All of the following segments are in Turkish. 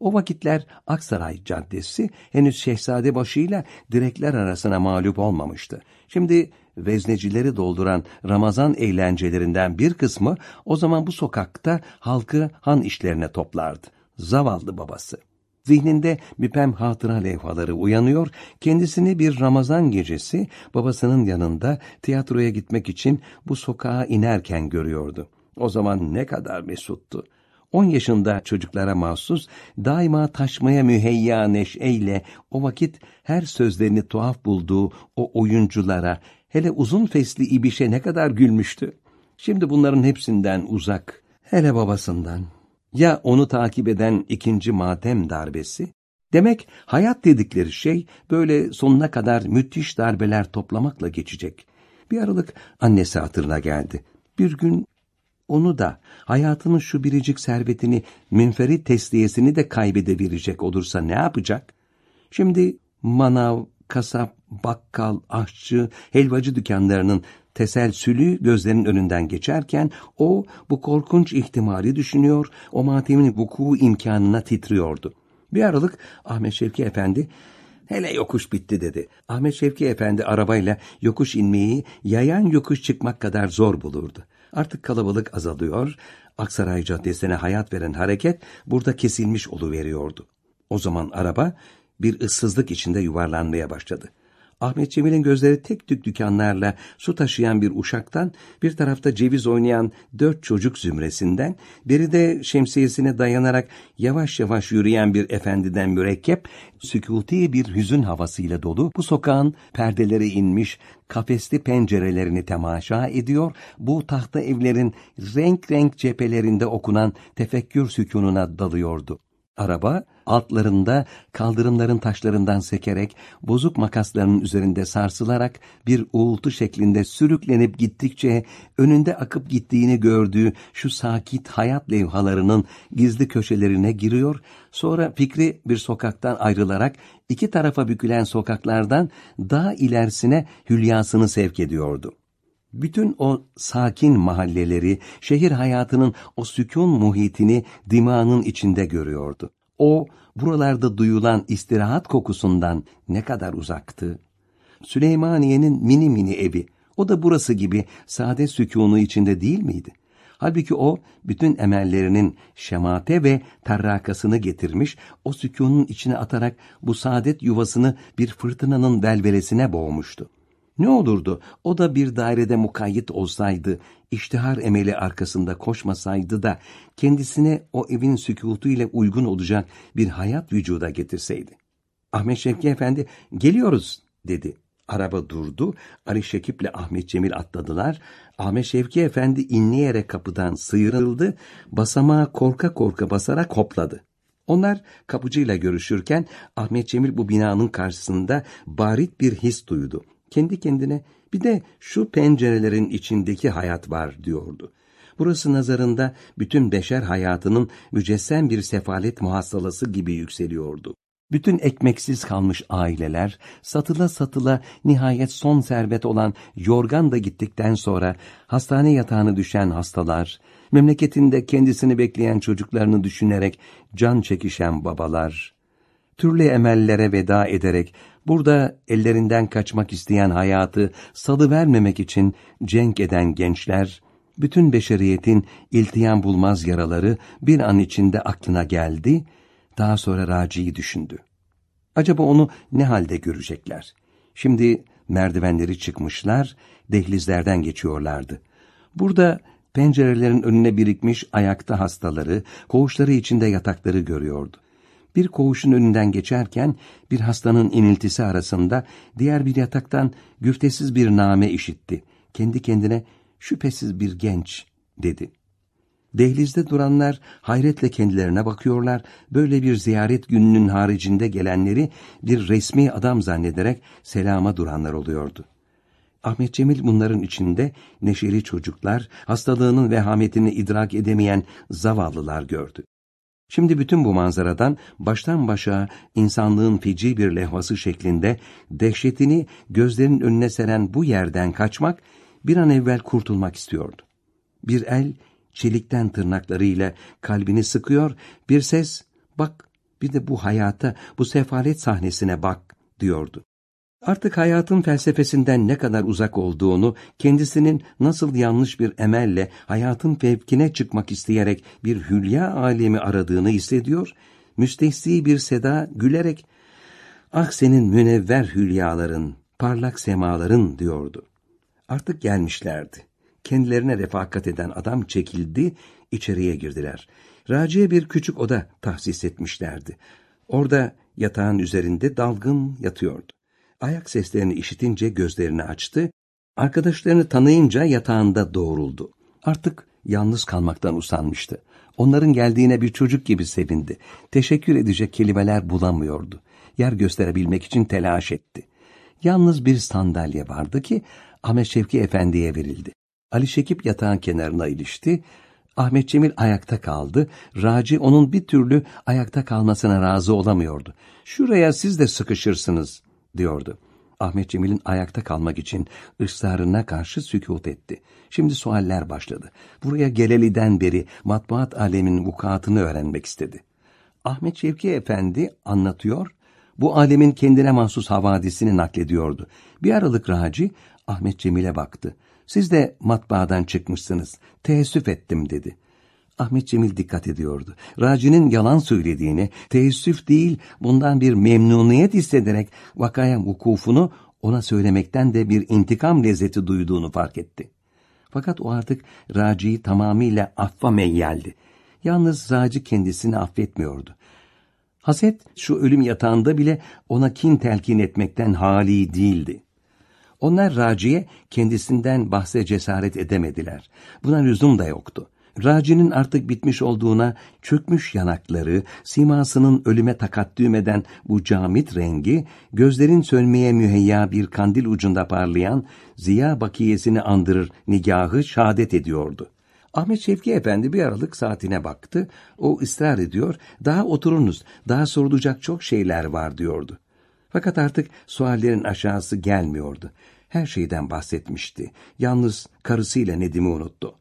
O vakitler Aksaray Caddesi henüz Şehzadebaşı ile direkler arasına mağlup olmamıştı. Şimdi veznecileri dolduran Ramazan eğlencelerinden bir kısmı o zaman bu sokakta halkı han işlerine toplardı. Zavallı babası. Zihninde müpem hatıra levhaları uyanıyor, kendisini bir Ramazan gecesi babasının yanında tiyatroya gitmek için bu sokağa inerken görüyordu. O zaman ne kadar mesuttu. On yaşında çocuklara mahsus, daima taşmaya müheyya neşeyle o vakit her sözlerini tuhaf bulduğu o oyunculara, hele uzun fesli ibişe ne kadar gülmüştü. Şimdi bunların hepsinden uzak, hele babasından. Ya onu takip eden ikinci matem darbesi? Demek hayat dedikleri şey böyle sonuna kadar müthiş darbeler toplamakla geçecek. Bir aralık annesi hatırına geldi. Bir gün onu da hayatının şu biricik servetini, münferit tesliyesini de kaybedebilecek olursa ne yapacak? Şimdi manav, kasap, bakkal, aşçı, helvacı dükkanlarının teselsülü gözlerinin önünden geçerken o bu korkunç ihtimali düşünüyor, o matemin vuku imkanına titriyordu. Bir aralık Ahmet Şevki Efendi hele yokuş bitti dedi. Ahmet Şevki Efendi arabayla yokuş inmeyi yayan yokuş çıkmak kadar zor bulurdu. Artık kalabalık azalıyor, Aksaray Caddesi'ne hayat veren hareket burada kesilmiş oluveriyordu. O zaman araba bir ıssızlık içinde yuvarlanmaya başladı. Ahmet Cemil'in gözleri tek tük dükkanlarla su taşıyan bir uşaktan, bir tarafta ceviz oynayan dört çocuk zümresinden, biri de şemsiyesine dayanarak yavaş yavaş yürüyen bir efendiden mürekkep, sükuti bir hüzün havasıyla dolu bu sokağın perdeleri inmiş, kafesli pencerelerini temaşa ediyor, bu tahta evlerin renk renk cephelerinde okunan tefekkür sükununa dalıyordu. Araba altlarında kaldırımların taşlarından sekerek bozuk makaslarının üzerinde sarsılarak bir uğultu şeklinde sürüklenip gittikçe önünde akıp gittiğini gördüğü şu sakit hayat levhalarının gizli köşelerine giriyor, sonra fikri bir sokaktan ayrılarak iki tarafa bükülen sokaklardan daha ilerisine hülyasını sevk ediyordu. Bütün o sakin mahalleleri, şehir hayatının o sükun muhitini dimağının içinde görüyordu. O, buralarda duyulan istirahat kokusundan ne kadar uzaktı. Süleymaniye'nin mini mini evi, o da burası gibi sade sükunu içinde değil miydi? Halbuki o, bütün emellerinin şemate ve tarrakasını getirmiş, o sükunun içine atarak bu saadet yuvasını bir fırtınanın velvelesine boğmuştu. Ne olurdu o da bir dairede mukayyet olsaydı, iştihar emeli arkasında koşmasaydı da kendisine o evin sükutu ile uygun olacak bir hayat vücuda getirseydi. Ahmet Şevki Efendi geliyoruz dedi. Araba durdu, Ali Şekip ile Ahmet Cemil atladılar. Ahmet Şevki Efendi inleyerek kapıdan sıyrıldı, basamağa korka korka basarak hopladı. Onlar kapıcıyla görüşürken Ahmet Cemil bu binanın karşısında barit bir his duydu kendi kendine bir de şu pencerelerin içindeki hayat var diyordu. Burası nazarında bütün beşer hayatının mücessem bir sefalet muhassalası gibi yükseliyordu. Bütün ekmeksiz kalmış aileler, satıla satıla nihayet son servet olan yorgan da gittikten sonra hastane yatağını düşen hastalar, memleketinde kendisini bekleyen çocuklarını düşünerek can çekişen babalar, türlü emellere veda ederek burada ellerinden kaçmak isteyen hayatı salıvermemek için cenk eden gençler, bütün beşeriyetin iltiyam bulmaz yaraları bir an içinde aklına geldi, daha sonra Raci'yi düşündü. Acaba onu ne halde görecekler? Şimdi merdivenleri çıkmışlar, dehlizlerden geçiyorlardı. Burada pencerelerin önüne birikmiş ayakta hastaları, koğuşları içinde yatakları görüyordu. Bir koğuşun önünden geçerken bir hastanın iniltisi arasında diğer bir yataktan güftesiz bir name işitti. Kendi kendine şüphesiz bir genç dedi. Dehlizde duranlar hayretle kendilerine bakıyorlar, böyle bir ziyaret gününün haricinde gelenleri bir resmi adam zannederek selama duranlar oluyordu. Ahmet Cemil bunların içinde neşeli çocuklar, hastalığının vehametini idrak edemeyen zavallılar gördü. Şimdi bütün bu manzaradan baştan başa insanlığın feci bir lehvası şeklinde dehşetini gözlerinin önüne seren bu yerden kaçmak, bir an evvel kurtulmak istiyordu. Bir el çelikten tırnaklarıyla kalbini sıkıyor, bir ses Bak bir de bu hayata, bu sefalet sahnesine bak diyordu. Artık hayatın felsefesinden ne kadar uzak olduğunu, kendisinin nasıl yanlış bir emelle hayatın fevkine çıkmak isteyerek bir hülya alemi aradığını hissediyor, müstehsi bir seda gülerek, ah senin münevver hülyaların, parlak semaların diyordu. Artık gelmişlerdi. Kendilerine refakat eden adam çekildi, içeriye girdiler. Raciye bir küçük oda tahsis etmişlerdi. Orada yatağın üzerinde dalgın yatıyordu. Ayak seslerini işitince gözlerini açtı, arkadaşlarını tanıyınca yatağında doğruldu. Artık yalnız kalmaktan usanmıştı. Onların geldiğine bir çocuk gibi sevindi. Teşekkür edecek kelimeler bulamıyordu. Yer gösterebilmek için telaş etti. Yalnız bir sandalye vardı ki Ahmet Şevki Efendi'ye verildi. Ali Şekip yatağın kenarına ilişti. Ahmet Cemil ayakta kaldı. Raci onun bir türlü ayakta kalmasına razı olamıyordu. Şuraya siz de sıkışırsınız diyordu. Ahmet Cemil'in ayakta kalmak için ısrarına karşı sükut etti. Şimdi sualler başladı. Buraya geleliden beri matbuat alemin vukuatını öğrenmek istedi. Ahmet Şevki Efendi anlatıyor, bu alemin kendine mahsus havadisini naklediyordu. Bir aralık Raci Ahmet Cemil'e baktı. Siz de matbaadan çıkmışsınız. Teessüf ettim dedi. Ahmet Cemil dikkat ediyordu. Raci'nin yalan söylediğini, teessüf değil, bundan bir memnuniyet hissederek vakaya vukufunu ona söylemekten de bir intikam lezzeti duyduğunu fark etti. Fakat o artık Raci'yi tamamıyla affa meyyaldi. Yalnız Raci kendisini affetmiyordu. Haset şu ölüm yatağında bile ona kin telkin etmekten hali değildi. Onlar Raci'ye kendisinden bahse cesaret edemediler. Buna lüzum da yoktu. Raci'nin artık bitmiş olduğuna, çökmüş yanakları, simasının ölüme takattüm eden bu camit rengi, gözlerin sönmeye müheyya bir kandil ucunda parlayan ziya bakiyesini andırır nigahı şahadet ediyordu. Ahmet Şevki Efendi bir aralık saatine baktı. O ısrar ediyor, daha oturunuz, daha sorulacak çok şeyler var diyordu. Fakat artık suallerin aşağısı gelmiyordu. Her şeyden bahsetmişti. Yalnız karısıyla Nedim'i unuttu.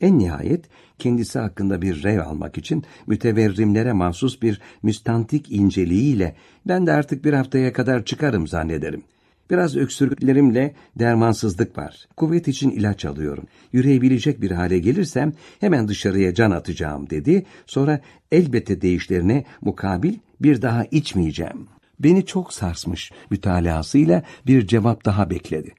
En nihayet kendisi hakkında bir rev almak için müteverrimlere mahsus bir müstantik inceliğiyle ben de artık bir haftaya kadar çıkarım zannederim. Biraz öksürüklerimle dermansızlık var. Kuvvet için ilaç alıyorum. Yürüyebilecek bir hale gelirsem hemen dışarıya can atacağım dedi. Sonra elbette değişlerine mukabil bir daha içmeyeceğim. Beni çok sarsmış mütalasıyla bir cevap daha bekledi.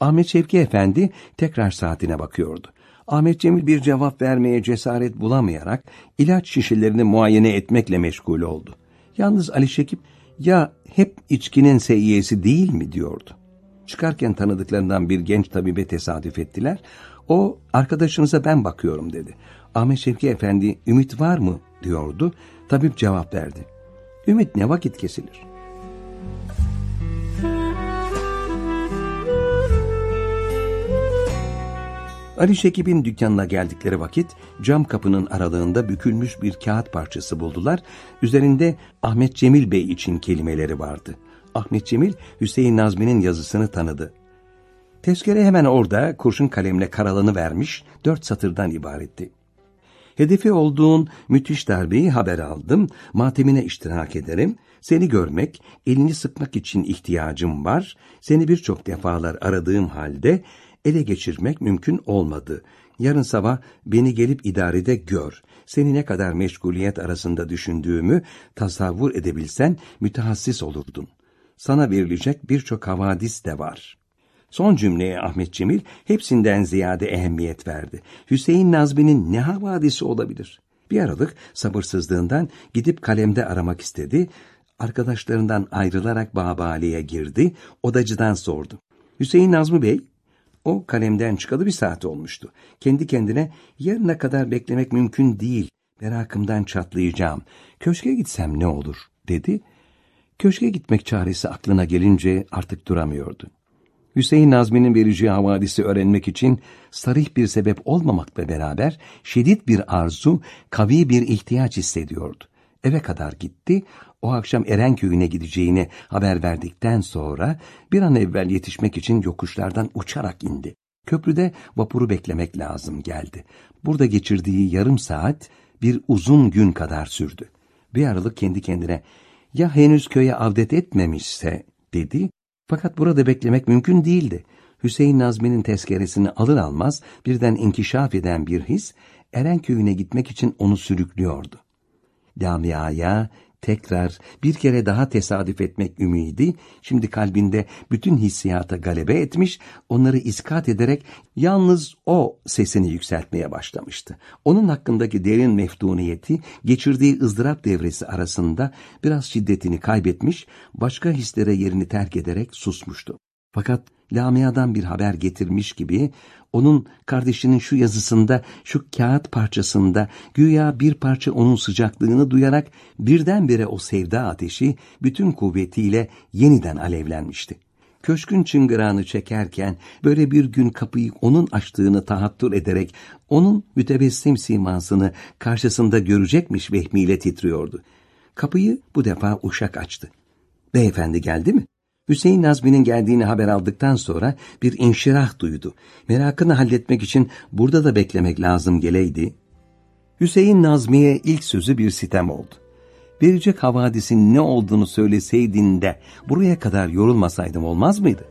Ahmet Şevki Efendi tekrar saatine bakıyordu. Ahmet Cemil bir cevap vermeye cesaret bulamayarak ilaç şişelerini muayene etmekle meşgul oldu. Yalnız Ali Şekip ya hep içkinin seyyesi değil mi diyordu. Çıkarken tanıdıklarından bir genç tabibe tesadüf ettiler. O arkadaşınıza ben bakıyorum dedi. Ahmet Şevki Efendi ümit var mı diyordu. Tabip cevap verdi. Ümit ne vakit kesilir? Ali Şekip'in dükkanına geldikleri vakit cam kapının aralığında bükülmüş bir kağıt parçası buldular. Üzerinde Ahmet Cemil Bey için kelimeleri vardı. Ahmet Cemil Hüseyin Nazmi'nin yazısını tanıdı. Tezkere hemen orada kurşun kalemle karalanı vermiş dört satırdan ibaretti. Hedefi olduğun müthiş darbeyi haber aldım, matemine iştirak ederim, seni görmek, elini sıkmak için ihtiyacım var, seni birçok defalar aradığım halde ele geçirmek mümkün olmadı. Yarın sabah beni gelip idarede gör. Seni ne kadar meşguliyet arasında düşündüğümü tasavvur edebilsen mütehassis olurdun. Sana verilecek birçok havadis de var. Son cümleye Ahmet Cemil hepsinden ziyade ehemmiyet verdi. Hüseyin Nazmi'nin ne havadisi olabilir? Bir aralık sabırsızlığından gidip kalemde aramak istedi. Arkadaşlarından ayrılarak Babali'ye girdi, odacıdan sordu. Hüseyin Nazmi Bey, o kalemden çıkalı bir saat olmuştu. Kendi kendine yarına kadar beklemek mümkün değil. Merakımdan çatlayacağım. Köşke gitsem ne olur dedi. Köşke gitmek çaresi aklına gelince artık duramıyordu. Hüseyin Nazmi'nin vereceği havadisi öğrenmek için sarih bir sebep olmamakla beraber şiddet bir arzu, kavi bir ihtiyaç hissediyordu. Eve kadar gitti, o akşam Erenköy'üne gideceğini haber verdikten sonra bir an evvel yetişmek için yokuşlardan uçarak indi. Köprüde vapuru beklemek lazım geldi. Burada geçirdiği yarım saat bir uzun gün kadar sürdü. Bir aralık kendi kendine ya henüz köye avdet etmemişse dedi. Fakat burada beklemek mümkün değildi. Hüseyin Nazmi'nin tezkeresini alır almaz birden inkişaf eden bir his Eren köyüne gitmek için onu sürüklüyordu. Lamia'ya tekrar bir kere daha tesadüf etmek ümidi, şimdi kalbinde bütün hissiyata galebe etmiş, onları iskat ederek yalnız o sesini yükseltmeye başlamıştı. Onun hakkındaki derin meftuniyeti, geçirdiği ızdırap devresi arasında biraz şiddetini kaybetmiş, başka hislere yerini terk ederek susmuştu. Fakat Lamia'dan bir haber getirmiş gibi onun kardeşinin şu yazısında, şu kağıt parçasında güya bir parça onun sıcaklığını duyarak birdenbire o sevda ateşi bütün kuvvetiyle yeniden alevlenmişti. Köşkün çıngırağını çekerken böyle bir gün kapıyı onun açtığını tahattür ederek onun mütebessim simasını karşısında görecekmiş vehmiyle titriyordu. Kapıyı bu defa uşak açtı. Beyefendi geldi mi? Hüseyin Nazmi'nin geldiğini haber aldıktan sonra bir inşirah duydu. Merakını halletmek için burada da beklemek lazım geleydi. Hüseyin Nazmi'ye ilk sözü bir sitem oldu. Verecek havadisin ne olduğunu söyleseydin de buraya kadar yorulmasaydım olmaz mıydı?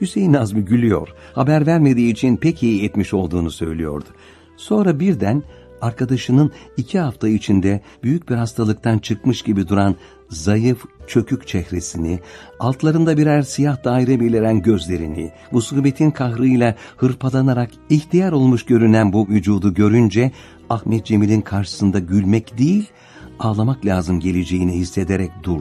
Hüseyin Nazmi gülüyor, haber vermediği için pek iyi etmiş olduğunu söylüyordu. Sonra birden arkadaşının iki hafta içinde büyük bir hastalıktan çıkmış gibi duran zayıf, çökük çehresini, altlarında birer siyah daire beliren gözlerini, musibetin kahrıyla hırpalanarak ihtiyar olmuş görünen bu vücudu görünce Ahmet Cemil'in karşısında gülmek değil, ağlamak lazım geleceğini hissederek dur.